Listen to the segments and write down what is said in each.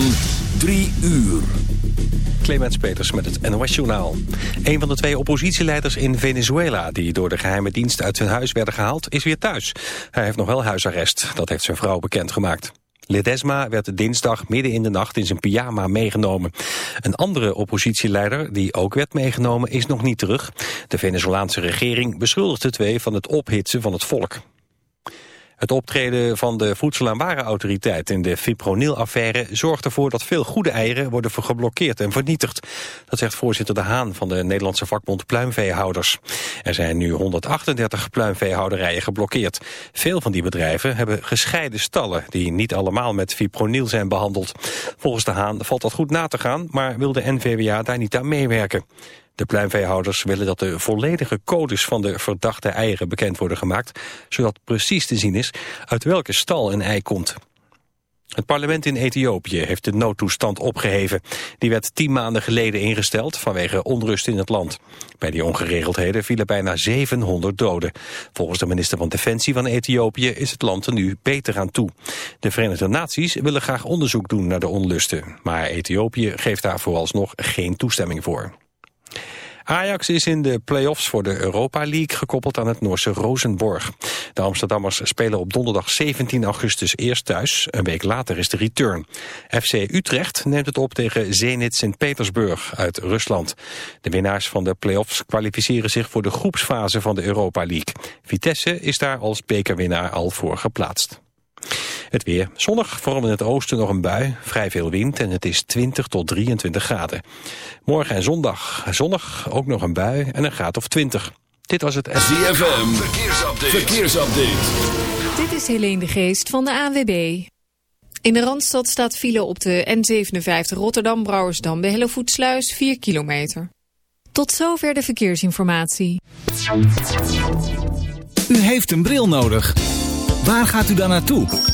van 3 uur. Clemens Peters met het NOS Journaal. Een van de twee oppositieleiders in Venezuela... die door de geheime dienst uit zijn huis werden gehaald, is weer thuis. Hij heeft nog wel huisarrest, dat heeft zijn vrouw bekendgemaakt. Ledesma werd dinsdag midden in de nacht in zijn pyjama meegenomen. Een andere oppositieleider, die ook werd meegenomen, is nog niet terug. De Venezolaanse regering beschuldigt de twee van het ophitsen van het volk. Het optreden van de Voedsel- en Warenautoriteit in de fipronil-affaire zorgt ervoor dat veel goede eieren worden geblokkeerd en vernietigd. Dat zegt voorzitter De Haan van de Nederlandse vakbond Pluimveehouders. Er zijn nu 138 pluimveehouderijen geblokkeerd. Veel van die bedrijven hebben gescheiden stallen die niet allemaal met fipronil zijn behandeld. Volgens De Haan valt dat goed na te gaan, maar wil de NVWA daar niet aan meewerken. De pluimveehouders willen dat de volledige codes van de verdachte eieren bekend worden gemaakt, zodat precies te zien is uit welke stal een ei komt. Het parlement in Ethiopië heeft de noodtoestand opgeheven. Die werd tien maanden geleden ingesteld vanwege onrust in het land. Bij die ongeregeldheden vielen bijna 700 doden. Volgens de minister van Defensie van Ethiopië is het land er nu beter aan toe. De Verenigde Naties willen graag onderzoek doen naar de onlusten. Maar Ethiopië geeft daar vooralsnog geen toestemming voor. Ajax is in de play-offs voor de Europa League gekoppeld aan het Noorse Rosenborg. De Amsterdammers spelen op donderdag 17 augustus eerst thuis. Een week later is de return. FC Utrecht neemt het op tegen Zenit Sint-Petersburg uit Rusland. De winnaars van de play-offs kwalificeren zich voor de groepsfase van de Europa League. Vitesse is daar als bekerwinnaar al voor geplaatst. Het weer. Zonnig, vooral in het oosten nog een bui. Vrij veel wind en het is 20 tot 23 graden. Morgen en zondag zonnig, ook nog een bui en een graad of 20. Dit was het... ZFM, verkeersupdate. verkeersupdate. Dit is Helene de Geest van de ANWB. In de Randstad staat file op de N57 Rotterdam-Brouwersdam... bij Hellevoetsluis 4 kilometer. Tot zover de verkeersinformatie. U heeft een bril nodig. Waar gaat u dan naartoe?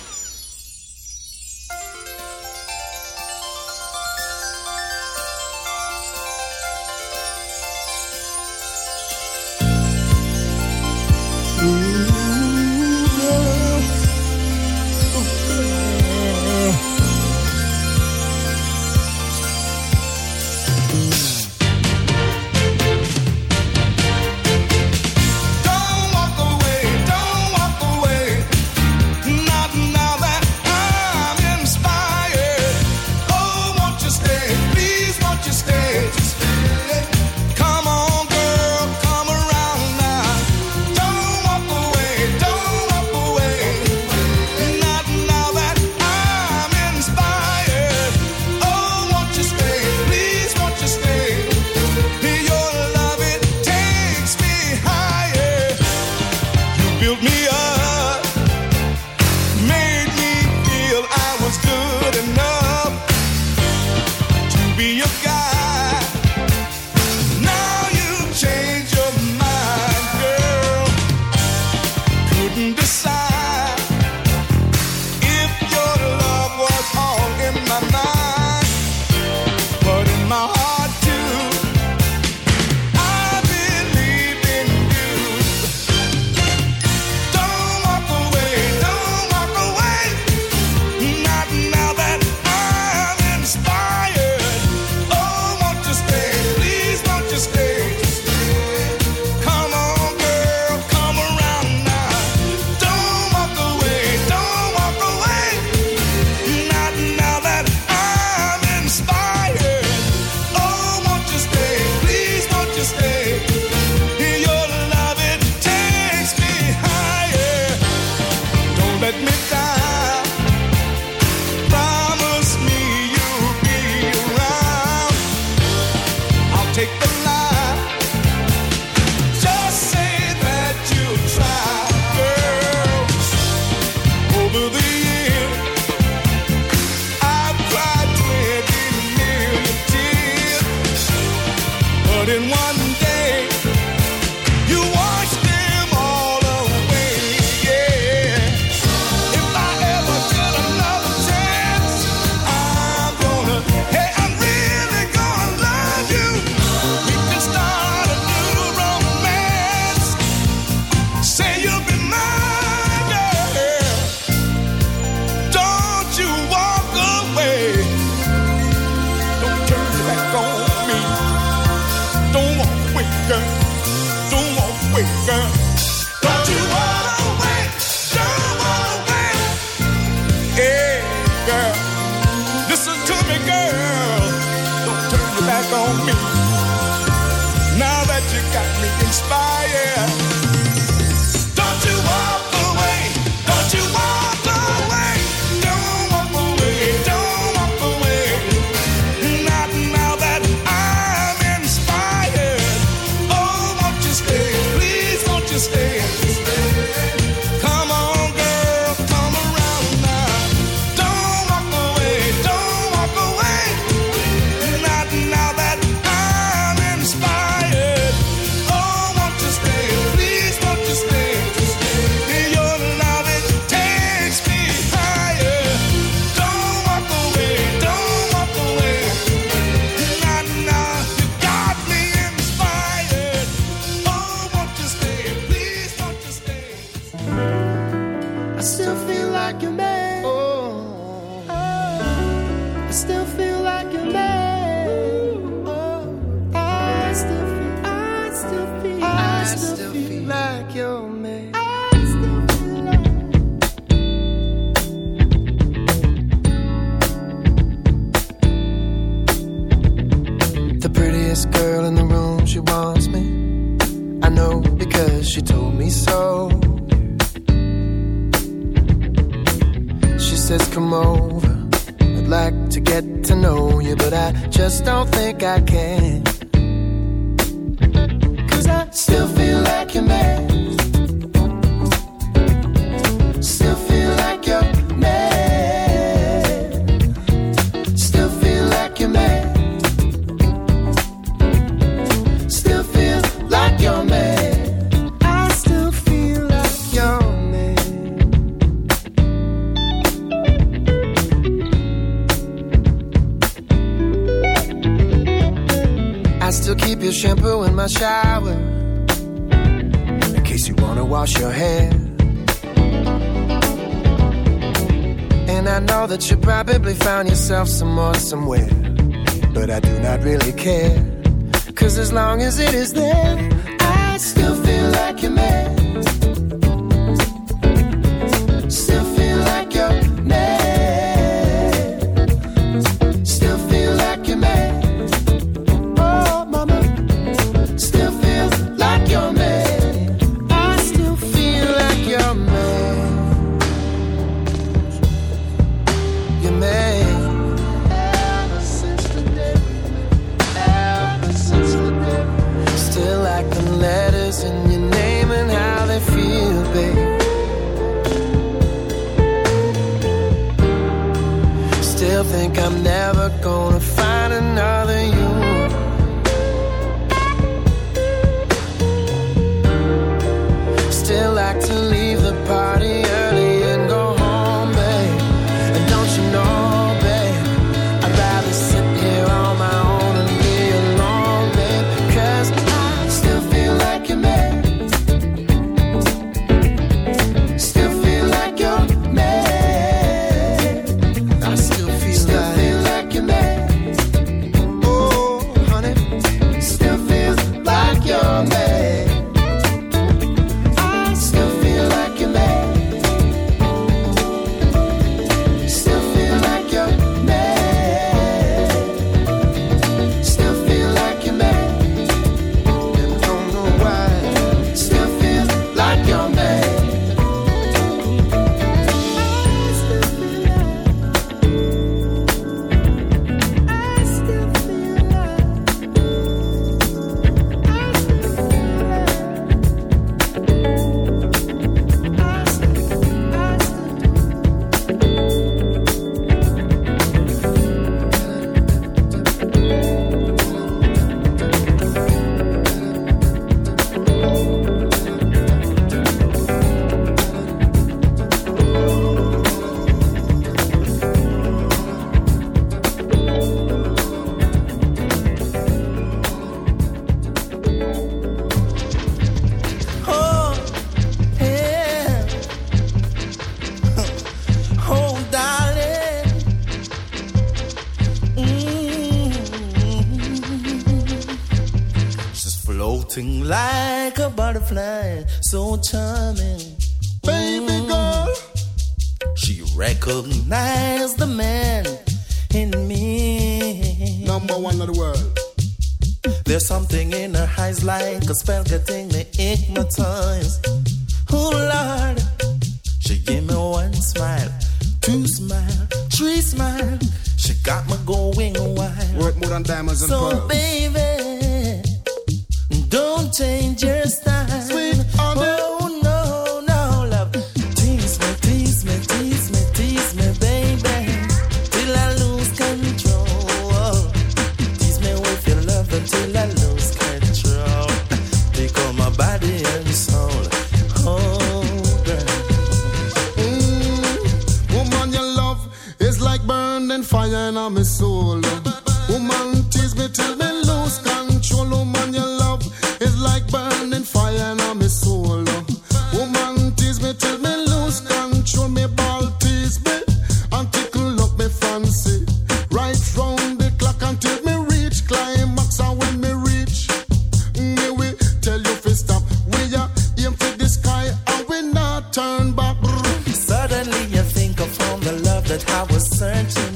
that I was searching.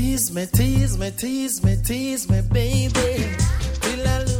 Tease me, tease me, tease me, tease me, baby. Till I lose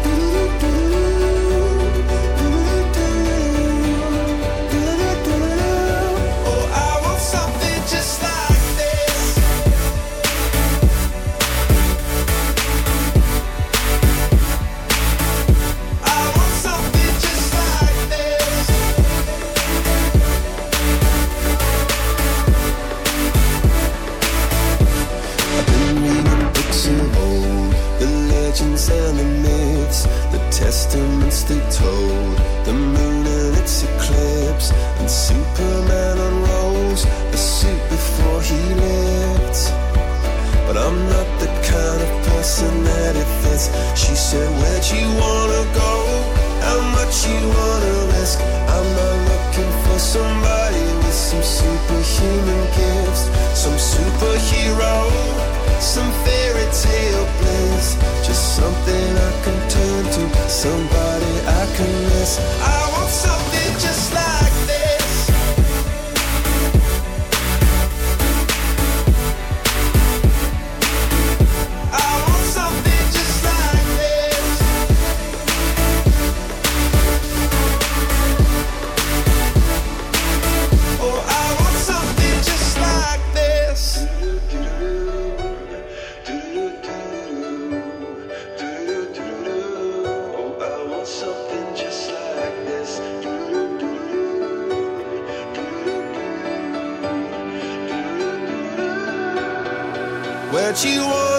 that you want.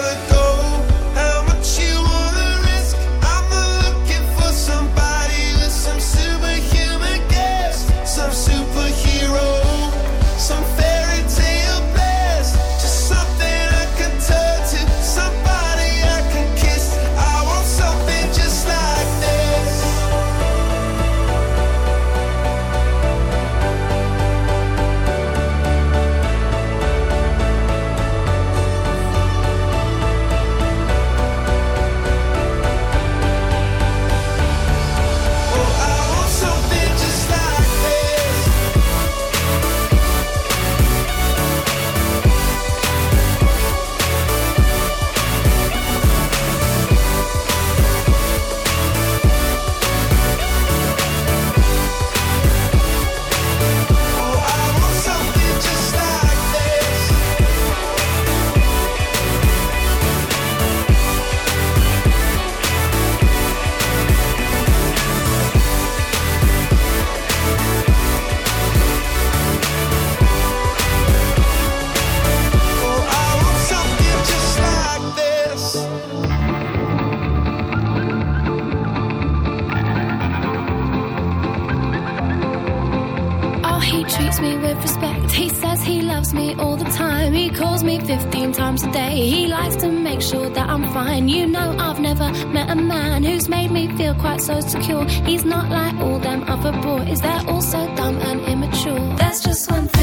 Secure. He's not like all them other boys. They're all so dumb and immature. There's just one thing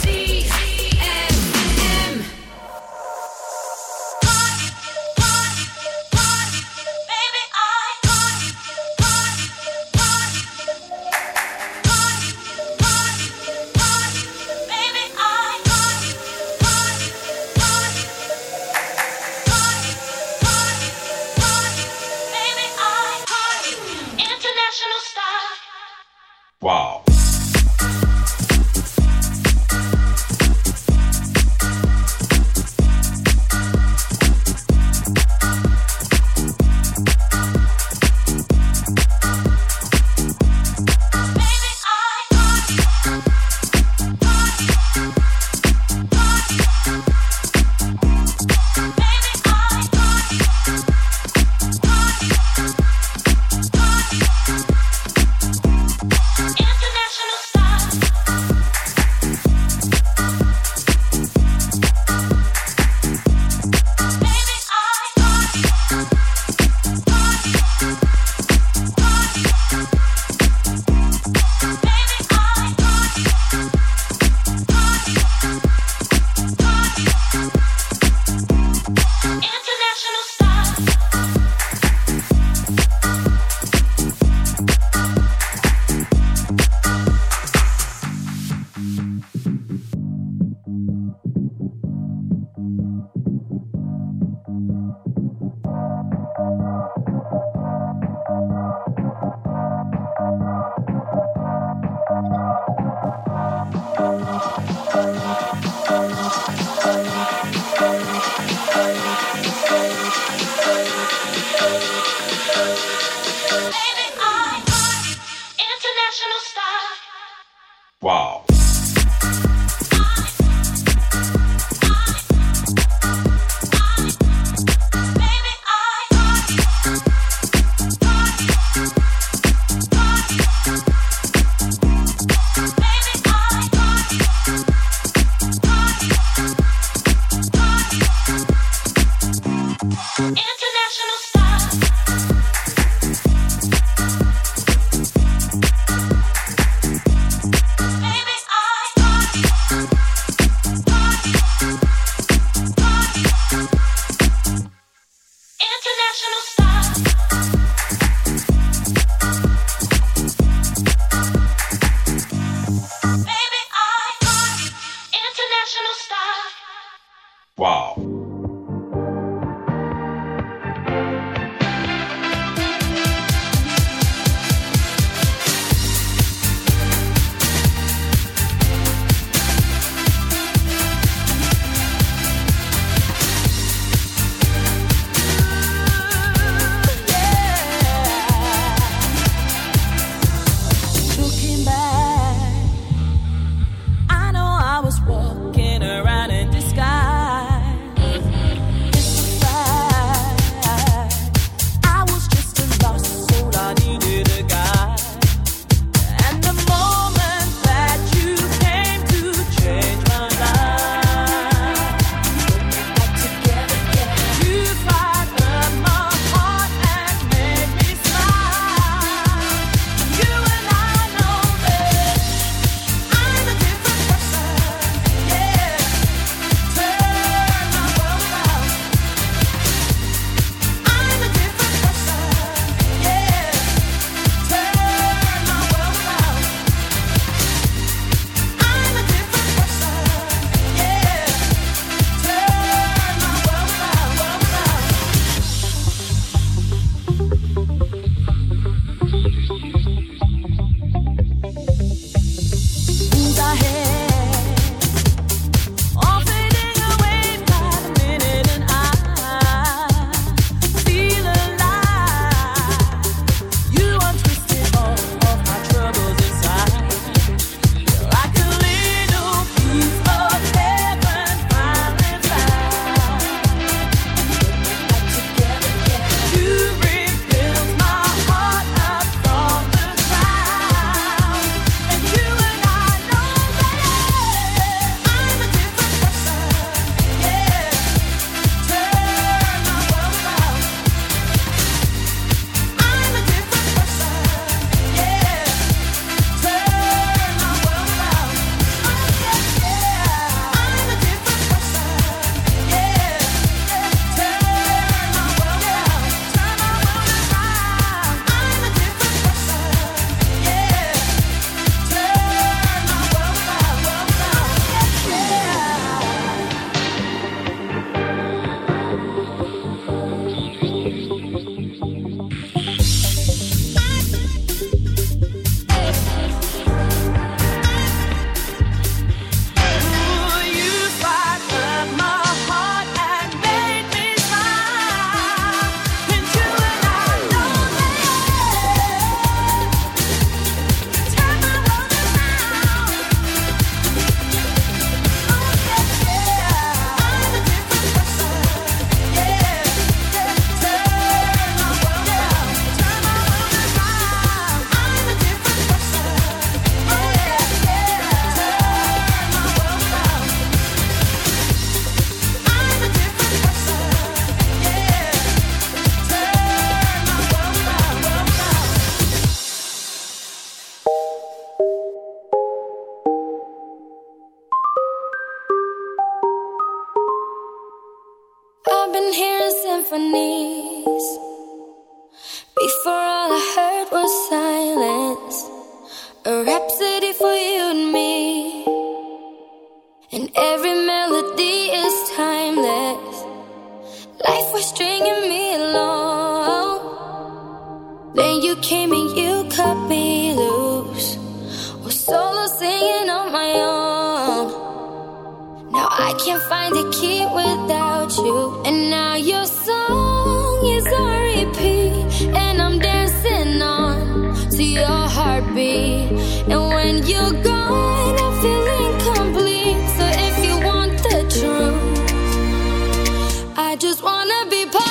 Just wanna be part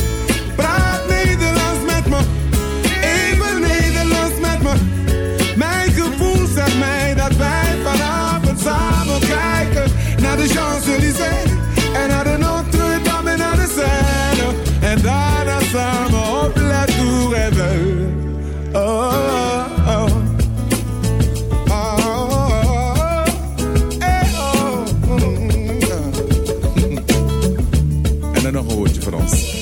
Champs-Élysées. En don't know Notre-Dame en naar samen op La Tour oh, oh, oh, oh, oh. En dan nog een woordje Frans.